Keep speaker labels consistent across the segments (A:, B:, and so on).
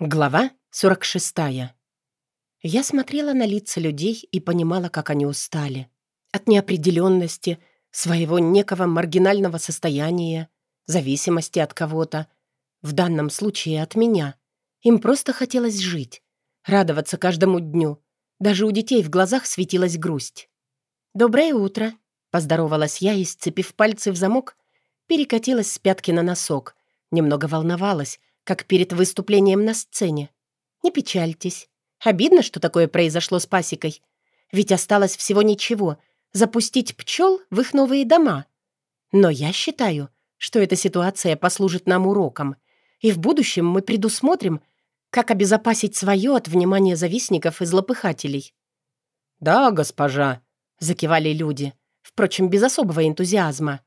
A: Глава 46. Я смотрела на лица людей и понимала, как они устали. От неопределенности, своего некого маргинального состояния, зависимости от кого-то. В данном случае от меня. Им просто хотелось жить, радоваться каждому дню. Даже у детей в глазах светилась грусть. «Доброе утро», — поздоровалась я и, сцепив пальцы в замок, перекатилась с пятки на носок. Немного волновалась, как перед выступлением на сцене. Не печальтесь. Обидно, что такое произошло с пасекой. Ведь осталось всего ничего — запустить пчел в их новые дома. Но я считаю, что эта ситуация послужит нам уроком, и в будущем мы предусмотрим, как обезопасить свое от внимания завистников и злопыхателей.
B: «Да, госпожа», —
A: закивали люди, впрочем, без особого энтузиазма.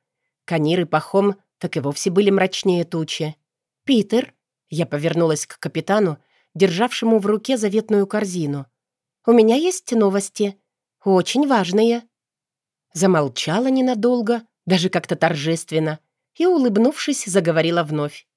A: Канир и Пахом так и вовсе были мрачнее тучи. «Питер», я повернулась к капитану, державшему в руке заветную корзину. «У меня есть новости. Очень важные». Замолчала ненадолго, даже как-то торжественно, и, улыбнувшись, заговорила вновь.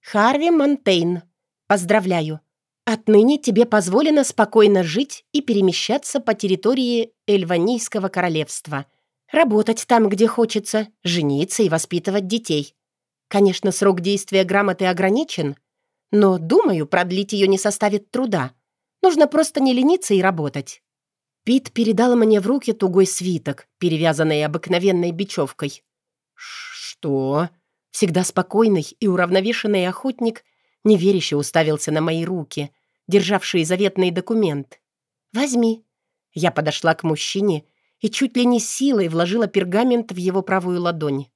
A: «Харви Монтейн, поздравляю. Отныне тебе позволено спокойно жить и перемещаться по территории Эльванийского королевства. Работать там, где хочется, жениться и воспитывать детей. Конечно, срок действия грамоты ограничен, но, думаю, продлить ее не составит труда. Нужно просто не лениться и работать. Пит передал мне в руки тугой свиток, перевязанный обыкновенной бечевкой.
B: «Что?»
A: Всегда спокойный и уравновешенный охотник неверяще уставился на мои руки, державшие заветный документ. «Возьми». Я подошла к мужчине и чуть ли не силой вложила пергамент в его правую ладонь.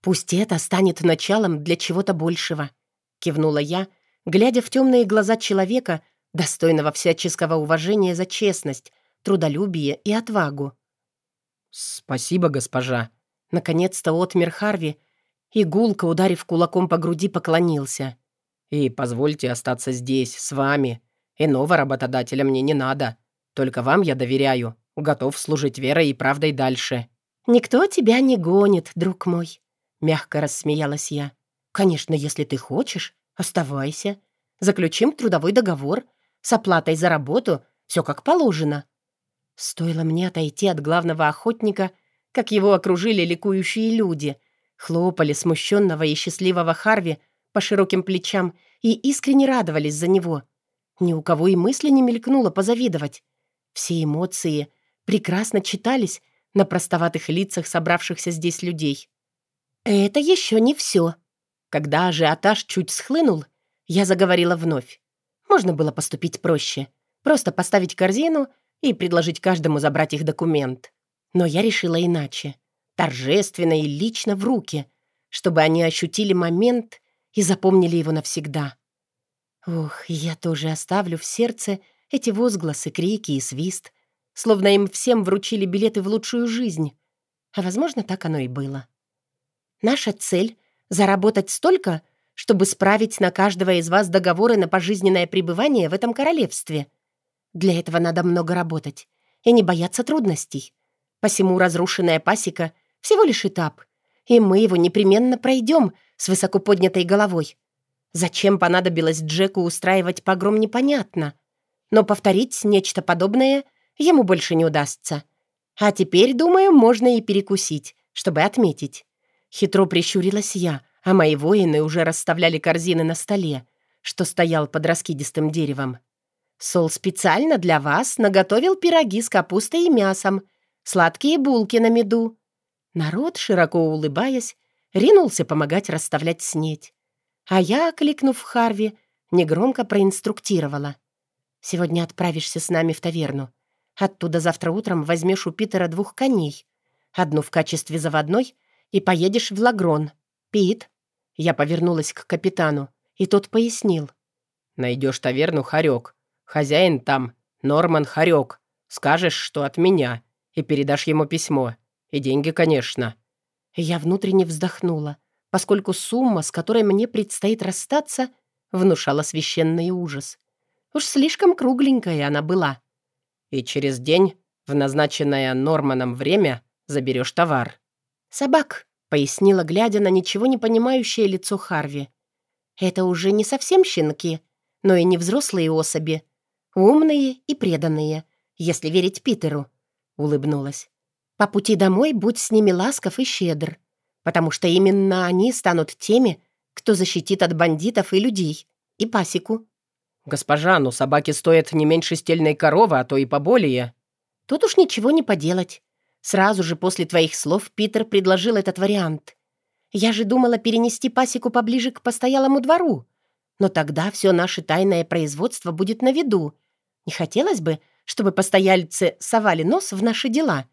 A: «Пусть это станет началом для чего-то большего», — кивнула я, глядя в темные глаза человека, достойного всяческого уважения за честность, трудолюбие и отвагу.
B: «Спасибо, госпожа», —
A: наконец-то отмер Харви, и гулко, ударив кулаком по груди, поклонился.
B: «И позвольте остаться здесь, с вами. Иного работодателя мне не надо. Только вам я доверяю, готов служить верой и правдой дальше».
A: «Никто тебя не гонит, друг мой», — мягко рассмеялась я. «Конечно, если ты хочешь, оставайся. Заключим трудовой договор с оплатой за работу, все как положено». Стоило мне отойти от главного охотника, как его окружили ликующие люди, хлопали смущенного и счастливого Харви по широким плечам и искренне радовались за него. Ни у кого и мысли не мелькнуло позавидовать. Все эмоции прекрасно читались на простоватых лицах собравшихся здесь людей. «Это еще не все». Когда ажиотаж чуть схлынул, я заговорила вновь. Можно было поступить проще. Просто поставить корзину и предложить каждому забрать их документ. Но я решила иначе. Торжественно и лично в руки, чтобы они ощутили момент и запомнили его навсегда. Ох, я тоже оставлю в сердце эти возгласы, крики и свист, словно им всем вручили билеты в лучшую жизнь. А, возможно, так оно и было. Наша цель — заработать столько, чтобы справить на каждого из вас договоры на пожизненное пребывание в этом королевстве. Для этого надо много работать и не бояться трудностей. Посему разрушенная пасека — всего лишь этап, и мы его непременно пройдем с высоко поднятой головой. Зачем понадобилось Джеку устраивать погром, непонятно. Но повторить нечто подобное ему больше не удастся. А теперь, думаю, можно и перекусить, чтобы отметить. Хитро прищурилась я, а мои воины уже расставляли корзины на столе, что стоял под раскидистым деревом. Сол специально для вас наготовил пироги с капустой и мясом, сладкие булки на меду. Народ, широко улыбаясь, ринулся помогать расставлять снеть. А я, окликнув Харви, негромко проинструктировала. «Сегодня отправишься с нами в таверну. Оттуда завтра утром возьмешь у Питера двух коней. Одну в качестве заводной — и поедешь в Лагрон. Пит?» Я повернулась к капитану, и тот пояснил.
B: «Найдешь таверну Харек. Хозяин там, Норман Харек. Скажешь, что от меня, и передашь ему письмо. И деньги, конечно».
A: Я внутренне вздохнула, поскольку сумма, с которой мне предстоит расстаться, внушала священный ужас. Уж слишком кругленькая она была.
B: «И через день, в назначенное Норманом время, заберешь товар».
A: «Собак», — пояснила, глядя на ничего не понимающее лицо Харви. «Это уже не совсем щенки, но и не взрослые особи. Умные и преданные, если верить Питеру», — улыбнулась. «По пути домой будь с ними ласков и щедр, потому что именно они станут теми, кто защитит от бандитов и людей, и пасеку».
B: «Госпожа, ну собаки стоят не меньше стельной коровы, а то и поболее».
A: «Тут уж ничего не поделать. Сразу же после твоих слов Питер предложил этот вариант. Я же думала перенести пасеку поближе к постоялому двору. Но тогда все наше тайное производство будет на виду. Не хотелось бы, чтобы постояльцы совали нос в наши дела.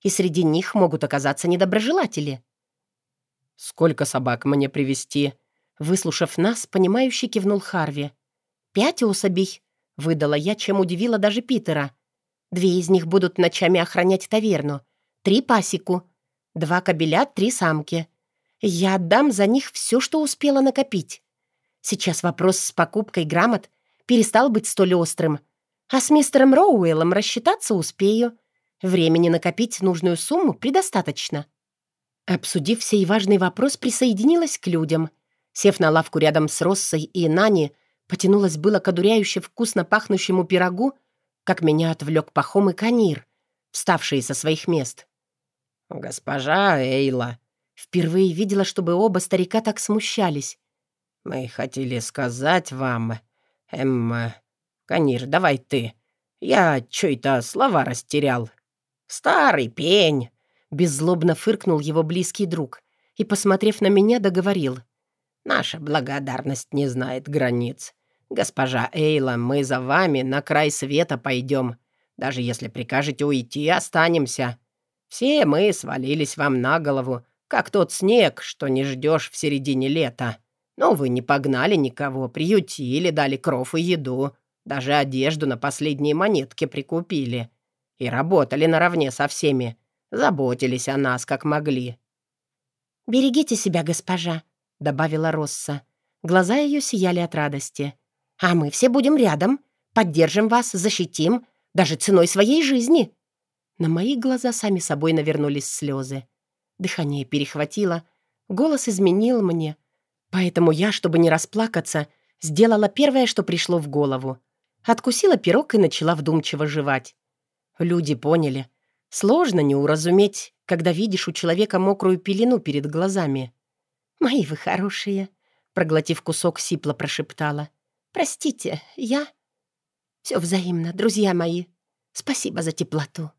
A: И среди них могут оказаться недоброжелатели».
B: «Сколько собак мне привести?
A: Выслушав нас, понимающий кивнул Харви. «Пять особей», — выдала я, чем удивила даже Питера. «Две из них будут ночами охранять таверну, три пасеку, два кобеля, три самки. Я отдам за них все, что успела накопить. Сейчас вопрос с покупкой грамот перестал быть столь острым. А с мистером Роуэллом рассчитаться успею. Времени накопить нужную сумму предостаточно. Обсудив сей важный вопрос, присоединилась к людям. Сев на лавку рядом с Россой и Нани, потянулась было к одуряюще вкусно пахнущему пирогу, как меня отвлек Пахом и Канир, вставшие со своих мест.
B: «Госпожа Эйла»,
A: Впервые видела, чтобы оба старика так смущались.
B: «Мы хотели сказать вам... Эм... Канир, давай ты. Я чё-то слова растерял. Старый пень!»
A: Беззлобно фыркнул его близкий друг и, посмотрев на меня, договорил.
B: «Наша благодарность не знает границ. Госпожа Эйла, мы за вами на край света пойдем. Даже если прикажете уйти, останемся. Все мы свалились вам на голову, как тот снег, что не ждешь в середине лета. Но вы не погнали никого, приютили, дали кров и еду, даже одежду на последние монетки прикупили. И работали наравне со всеми, заботились о нас, как могли».
A: «Берегите себя, госпожа», — добавила Росса. Глаза ее сияли от радости. «А мы все будем рядом, поддержим вас, защитим, даже ценой своей жизни». На мои глаза сами собой навернулись слезы. Дыхание перехватило, голос изменил мне. Поэтому я, чтобы не расплакаться, сделала первое, что пришло в голову. Откусила пирог и начала вдумчиво жевать. Люди поняли. Сложно не уразуметь, когда видишь у человека мокрую пелену перед глазами. «Мои вы хорошие», — проглотив кусок, сипло прошептала. «Простите, я...» «Все взаимно, друзья мои. Спасибо за теплоту».